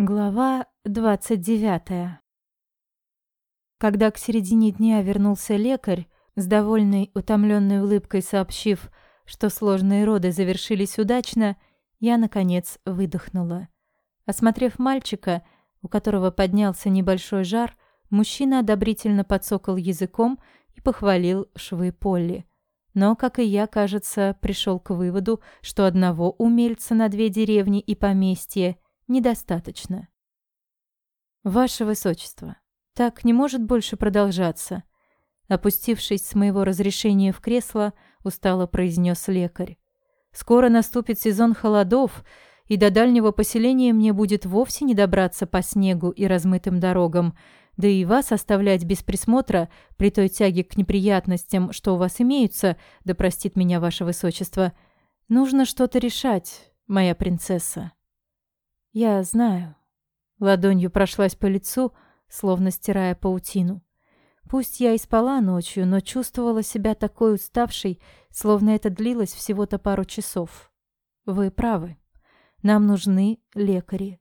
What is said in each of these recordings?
Глава 29. Когда к середине дня вернулся лекарь, с довольной, утомленной улыбкой сообщив, что сложные роды завершились удачно, я, наконец, выдохнула. Осмотрев мальчика, у которого поднялся небольшой жар, мужчина одобрительно подсокал языком и похвалил швы Полли. Но, как и я, кажется, пришел к выводу, что одного умельца на две деревни и поместье – недостаточно. Ваше Высочество, так не может больше продолжаться. Опустившись с моего разрешения в кресло, устало произнес лекарь. Скоро наступит сезон холодов, и до дальнего поселения мне будет вовсе не добраться по снегу и размытым дорогам, да и вас оставлять без присмотра при той тяге к неприятностям, что у вас имеются, да простит меня ваше высочество. Нужно что-то решать, моя принцесса. Я знаю. Ладонью прошлась по лицу, словно стирая паутину. Пусть я и спала ночью, но чувствовала себя такой уставшей, словно это длилось всего-то пару часов. Вы правы. Нам нужны лекари.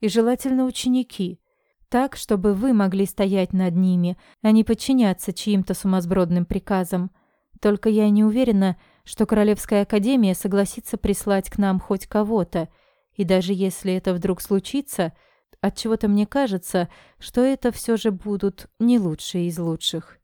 И желательно ученики. Так, чтобы вы могли стоять над ними, а не подчиняться чьим-то сумасбродным приказам. Только я не уверена, что Королевская Академия согласится прислать к нам хоть кого-то — и даже если это вдруг случится, от чего-то мне кажется, что это все же будут не лучшие из лучших.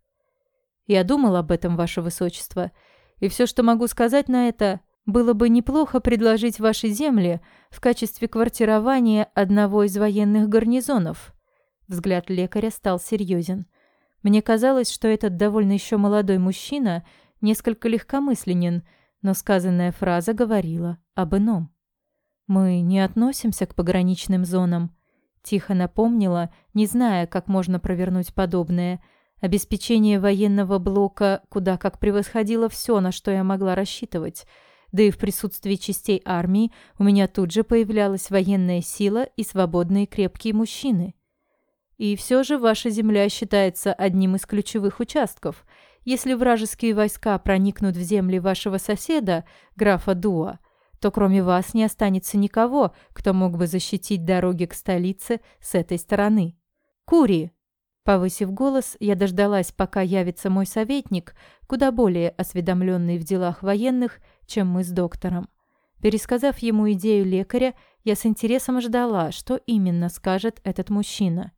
Я думал об этом, ваше высочество, и все, что могу сказать на это, было бы неплохо предложить вашей земле в качестве квартирования одного из военных гарнизонов. Взгляд лекаря стал серьезен. Мне казалось, что этот довольно еще молодой мужчина несколько легкомысленен, но сказанная фраза говорила об ином. «Мы не относимся к пограничным зонам», — тихо напомнила, не зная, как можно провернуть подобное. Обеспечение военного блока куда как превосходило все, на что я могла рассчитывать. Да и в присутствии частей армии у меня тут же появлялась военная сила и свободные крепкие мужчины. И все же ваша земля считается одним из ключевых участков. Если вражеские войска проникнут в земли вашего соседа, графа Дуа, то кроме вас не останется никого, кто мог бы защитить дороги к столице с этой стороны. Кури!» Повысив голос, я дождалась, пока явится мой советник, куда более осведомленный в делах военных, чем мы с доктором. Пересказав ему идею лекаря, я с интересом ждала, что именно скажет этот мужчина.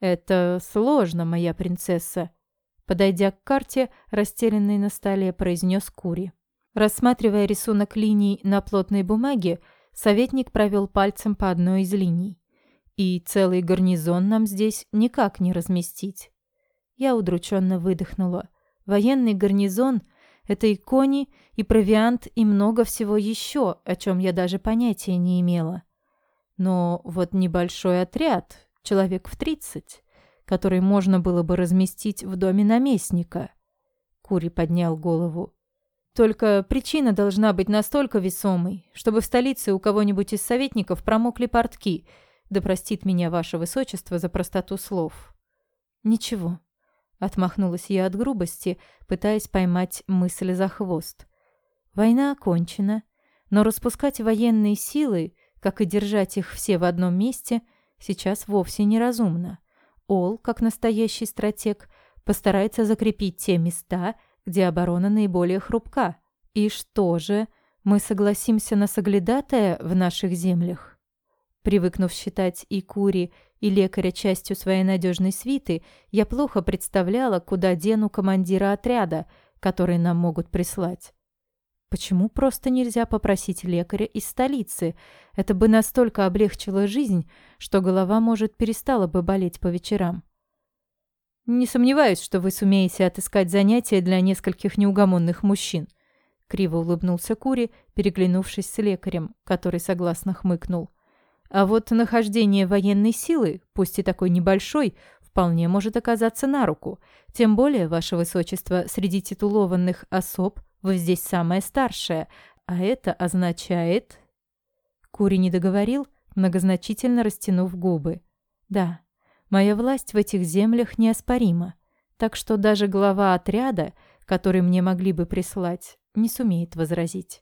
«Это сложно, моя принцесса», — подойдя к карте, расстеленной на столе, произнес Кури. Рассматривая рисунок линий на плотной бумаге, советник провел пальцем по одной из линий. И целый гарнизон нам здесь никак не разместить. Я удрученно выдохнула. Военный гарнизон — это и кони, и провиант, и много всего еще, о чем я даже понятия не имела. Но вот небольшой отряд, человек в тридцать, который можно было бы разместить в доме наместника. Кури поднял голову. Только причина должна быть настолько весомой, чтобы в столице у кого-нибудь из советников промокли портки. Да простит меня ваше высочество за простоту слов. Ничего. Отмахнулась я от грубости, пытаясь поймать мысль за хвост. Война окончена, но распускать военные силы, как и держать их все в одном месте, сейчас вовсе неразумно. Ол, как настоящий стратег, постарается закрепить те места, где оборона наиболее хрупка. И что же, мы согласимся на соглядатая в наших землях? Привыкнув считать и Кури, и лекаря частью своей надежной свиты, я плохо представляла, куда дену командира отряда, который нам могут прислать. Почему просто нельзя попросить лекаря из столицы? Это бы настолько облегчило жизнь, что голова, может, перестала бы болеть по вечерам. «Не сомневаюсь, что вы сумеете отыскать занятия для нескольких неугомонных мужчин», — криво улыбнулся Кури, переглянувшись с лекарем, который согласно хмыкнул. «А вот нахождение военной силы, пусть и такой небольшой, вполне может оказаться на руку. Тем более, ваше высочество, среди титулованных особ вы здесь самая старшая, а это означает...» Кури не договорил, многозначительно растянув губы. «Да, Моя власть в этих землях неоспорима, так что даже глава отряда, который мне могли бы прислать, не сумеет возразить.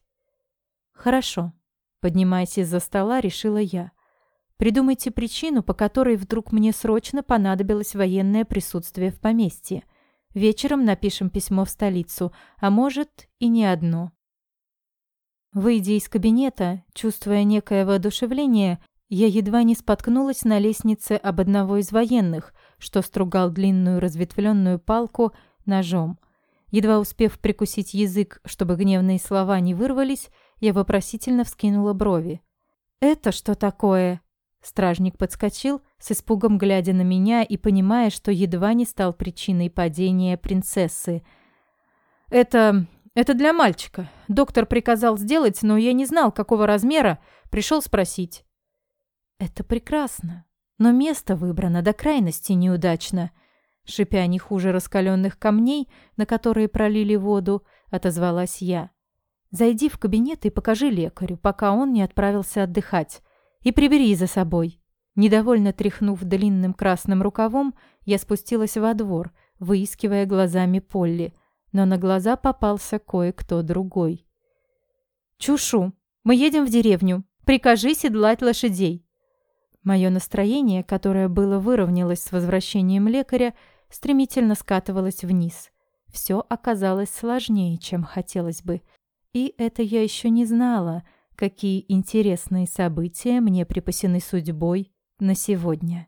Хорошо. Поднимаясь из-за стола, решила я. Придумайте причину, по которой вдруг мне срочно понадобилось военное присутствие в поместье. Вечером напишем письмо в столицу, а может и не одно. Выйдя из кабинета, чувствуя некое воодушевление, я едва не споткнулась на лестнице об одного из военных, что стругал длинную разветвленную палку ножом. Едва успев прикусить язык, чтобы гневные слова не вырвались, я вопросительно вскинула брови. «Это что такое?» Стражник подскочил, с испугом глядя на меня и понимая, что едва не стал причиной падения принцессы. «Это... это для мальчика. Доктор приказал сделать, но я не знал, какого размера. Пришел спросить». «Это прекрасно. Но место выбрано до крайности неудачно». Шипя не хуже раскаленных камней, на которые пролили воду, отозвалась я. «Зайди в кабинет и покажи лекарю, пока он не отправился отдыхать. И прибери за собой». Недовольно тряхнув длинным красным рукавом, я спустилась во двор, выискивая глазами Полли, но на глаза попался кое-кто другой. «Чушу, мы едем в деревню. Прикажи седлать лошадей». Мое настроение, которое было выровнялось с возвращением лекаря, стремительно скатывалось вниз. Все оказалось сложнее, чем хотелось бы. И это я еще не знала, какие интересные события мне припасены судьбой на сегодня.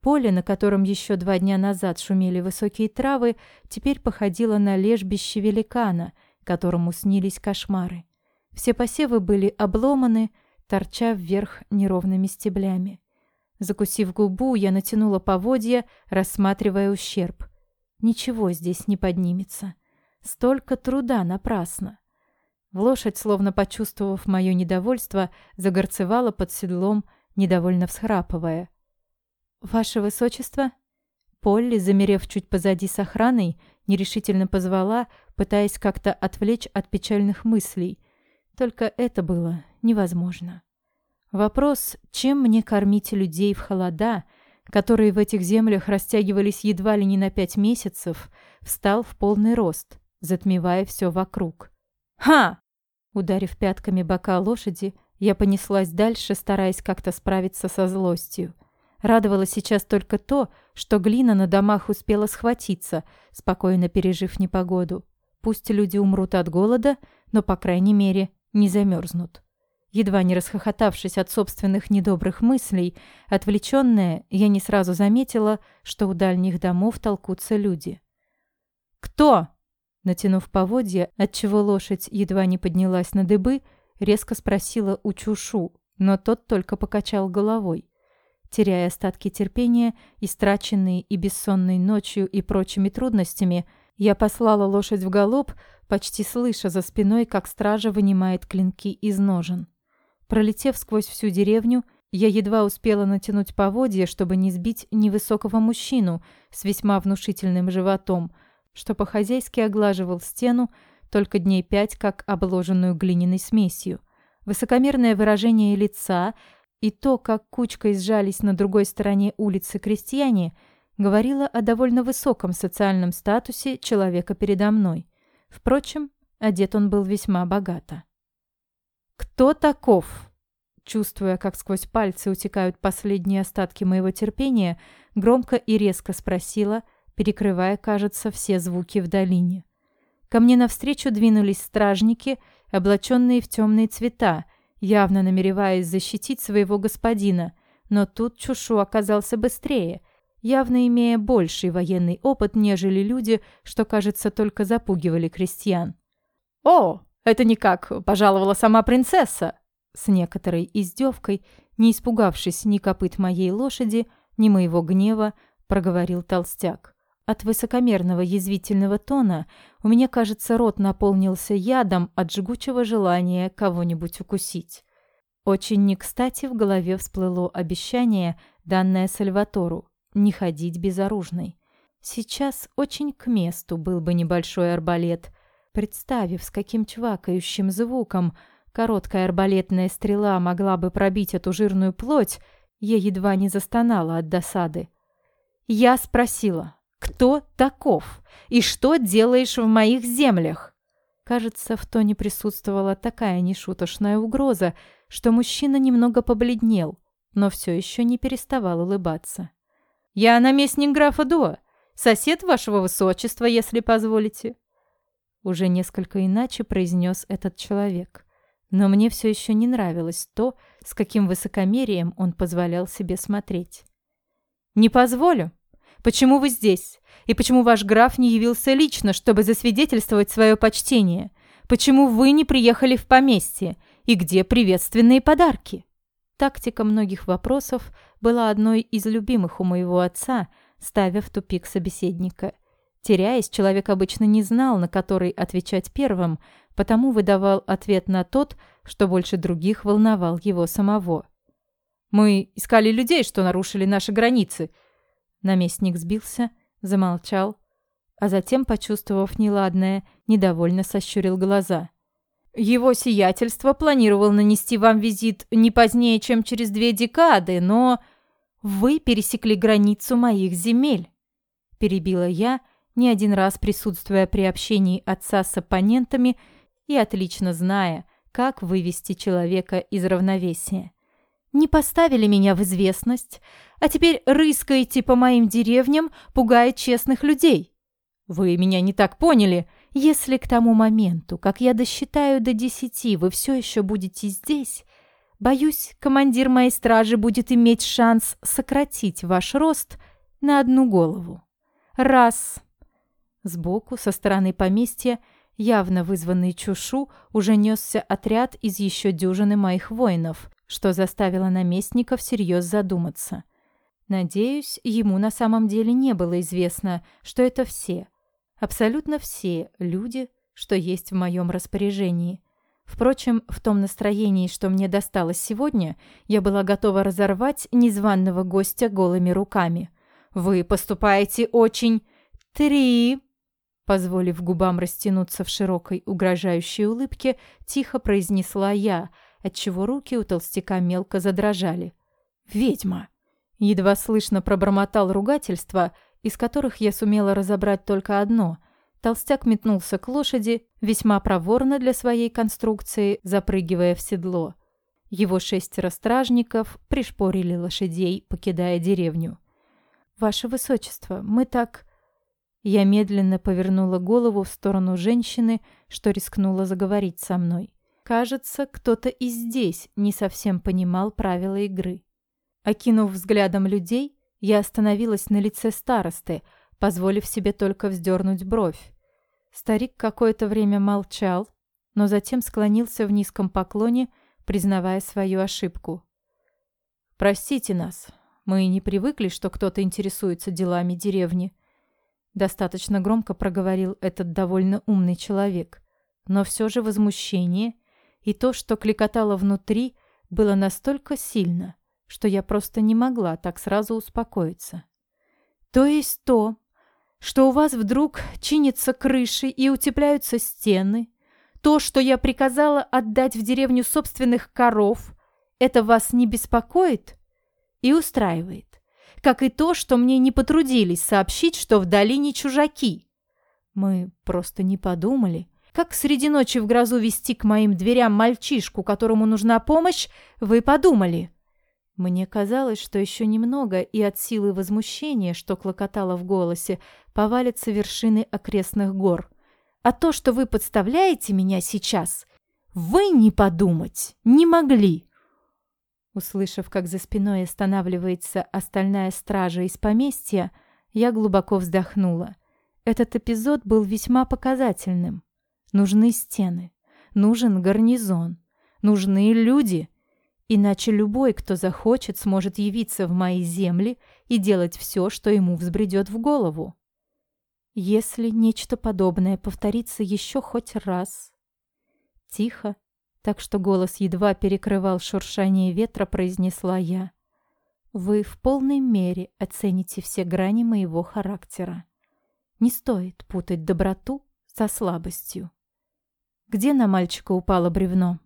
Поле, на котором еще два дня назад шумели высокие травы, теперь походило на лежбище великана, которому снились кошмары. Все посевы были обломаны, торча вверх неровными стеблями. Закусив губу, я натянула поводья, рассматривая ущерб. Ничего здесь не поднимется. Столько труда напрасно. Лошадь, словно почувствовав мое недовольство, загорцевала под седлом, недовольно всхрапывая. «Ваше Высочество?» Полли, замерев чуть позади с охраной, нерешительно позвала, пытаясь как-то отвлечь от печальных мыслей. Только это было невозможно. Вопрос, чем мне кормить людей в холода, которые в этих землях растягивались едва ли не на пять месяцев, встал в полный рост, затмевая все вокруг. «Ха!» Ударив пятками бока лошади, я понеслась дальше, стараясь как-то справиться со злостью. Радовало сейчас только то, что глина на домах успела схватиться, спокойно пережив непогоду. Пусть люди умрут от голода, но, по крайней мере, не замерзнут. Едва не расхохотавшись от собственных недобрых мыслей, отвлеченная, я не сразу заметила, что у дальних домов толкутся люди. «Кто?» Натянув поводья, отчего лошадь едва не поднялась на дыбы, резко спросила у Чушу, но тот только покачал головой. Теряя остатки терпения, истраченные и бессонной ночью и прочими трудностями, я послала лошадь в галоп, почти слыша за спиной, как стража вынимает клинки из ножен. Пролетев сквозь всю деревню, я едва успела натянуть поводья, чтобы не сбить невысокого мужчину с весьма внушительным животом, что по-хозяйски оглаживал стену только дней пять, как обложенную глиняной смесью. Высокомерное выражение лица и то, как кучкой сжались на другой стороне улицы крестьяне, говорило о довольно высоком социальном статусе человека передо мной. Впрочем, одет он был весьма богато. «Кто таков?» Чувствуя, как сквозь пальцы утекают последние остатки моего терпения, громко и резко спросила, перекрывая, кажется, все звуки в долине. Ко мне навстречу двинулись стражники, облаченные в темные цвета, явно намереваясь защитить своего господина, но тут Чушу оказался быстрее, явно имея больший военный опыт, нежели люди, что, кажется, только запугивали крестьян. «О, это никак пожаловала сама принцесса!» С некоторой издевкой, не испугавшись ни копыт моей лошади, ни моего гнева, проговорил толстяк. От высокомерного язвительного тона у меня, кажется, рот наполнился ядом от жгучего желания кого-нибудь укусить. Очень не кстати в голове всплыло обещание, данное Сальватору, не ходить безоружной. Сейчас очень к месту был бы небольшой арбалет, Представив, с каким чвакающим звуком короткая арбалетная стрела могла бы пробить эту жирную плоть, я едва не застонала от досады. Я спросила, кто таков и что делаешь в моих землях? Кажется, в тоне присутствовала такая нешуточная угроза, что мужчина немного побледнел, но все еще не переставал улыбаться. «Я наместник графа Дуа, сосед вашего высочества, если позволите». Уже несколько иначе произнес этот человек. Но мне все еще не нравилось то, с каким высокомерием он позволял себе смотреть. «Не позволю. Почему вы здесь? И почему ваш граф не явился лично, чтобы засвидетельствовать свое почтение? Почему вы не приехали в поместье? И где приветственные подарки?» Тактика многих вопросов была одной из любимых у моего отца, ставя в тупик собеседника. Теряясь, человек обычно не знал, на который отвечать первым, потому выдавал ответ на тот, что больше других волновал его самого. «Мы искали людей, что нарушили наши границы». Наместник сбился, замолчал, а затем, почувствовав неладное, недовольно сощурил глаза. «Его сиятельство планировал нанести вам визит не позднее, чем через две декады, но вы пересекли границу моих земель», – перебила я, не один раз присутствуя при общении отца с оппонентами – и отлично зная, как вывести человека из равновесия. Не поставили меня в известность, а теперь рыскаете по моим деревням, пугая честных людей. Вы меня не так поняли. Если к тому моменту, как я досчитаю до десяти, вы все еще будете здесь, боюсь, командир моей стражи будет иметь шанс сократить ваш рост на одну голову. Раз. Сбоку, со стороны поместья, явно вызванный чушу, уже несся отряд из еще дюжины моих воинов, что заставило наместника всерьез задуматься. Надеюсь, ему на самом деле не было известно, что это все, абсолютно все люди, что есть в моем распоряжении. Впрочем, в том настроении, что мне досталось сегодня, я была готова разорвать незваного гостя голыми руками. «Вы поступаете очень...» «Три...» Позволив губам растянуться в широкой угрожающей улыбке, тихо произнесла я, отчего руки у толстяка мелко задрожали. «Ведьма!» Едва слышно пробормотал ругательство, из которых я сумела разобрать только одно. Толстяк метнулся к лошади, весьма проворно для своей конструкции, запрыгивая в седло. Его шестеро стражников пришпорили лошадей, покидая деревню. «Ваше Высочество, мы так...» Я медленно повернула голову в сторону женщины, что рискнула заговорить со мной. Кажется, кто-то и здесь не совсем понимал правила игры. Окинув взглядом людей, я остановилась на лице старосты, позволив себе только вздернуть бровь. Старик какое-то время молчал, но затем склонился в низком поклоне, признавая свою ошибку. «Простите нас, мы не привыкли, что кто-то интересуется делами деревни», Достаточно громко проговорил этот довольно умный человек. Но все же возмущение и то, что кликотало внутри, было настолько сильно, что я просто не могла так сразу успокоиться. То есть то, что у вас вдруг чинятся крыши и утепляются стены, то, что я приказала отдать в деревню собственных коров, это вас не беспокоит и устраивает как и то, что мне не потрудились сообщить, что в долине чужаки. Мы просто не подумали. Как среди ночи в грозу вести к моим дверям мальчишку, которому нужна помощь, вы подумали. Мне казалось, что еще немного, и от силы возмущения, что клокотало в голосе, повалятся вершины окрестных гор. А то, что вы подставляете меня сейчас, вы не подумать не могли. Услышав, как за спиной останавливается остальная стража из поместья, я глубоко вздохнула. Этот эпизод был весьма показательным. Нужны стены, нужен гарнизон, нужны люди. Иначе любой, кто захочет, сможет явиться в мои земли и делать все, что ему взбредет в голову. Если нечто подобное повторится еще хоть раз... Тихо, так что голос едва перекрывал шуршание ветра, произнесла я. «Вы в полной мере оцените все грани моего характера. Не стоит путать доброту со слабостью. Где на мальчика упало бревно?»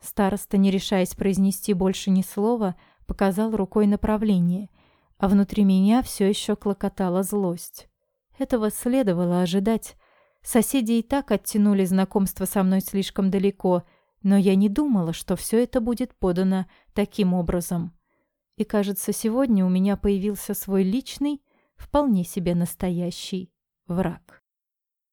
Староста, не решаясь произнести больше ни слова, показал рукой направление, а внутри меня все еще клокотала злость. Этого следовало ожидать, Соседи и так оттянули знакомство со мной слишком далеко, но я не думала, что все это будет подано таким образом. И кажется, сегодня у меня появился свой личный, вполне себе настоящий враг.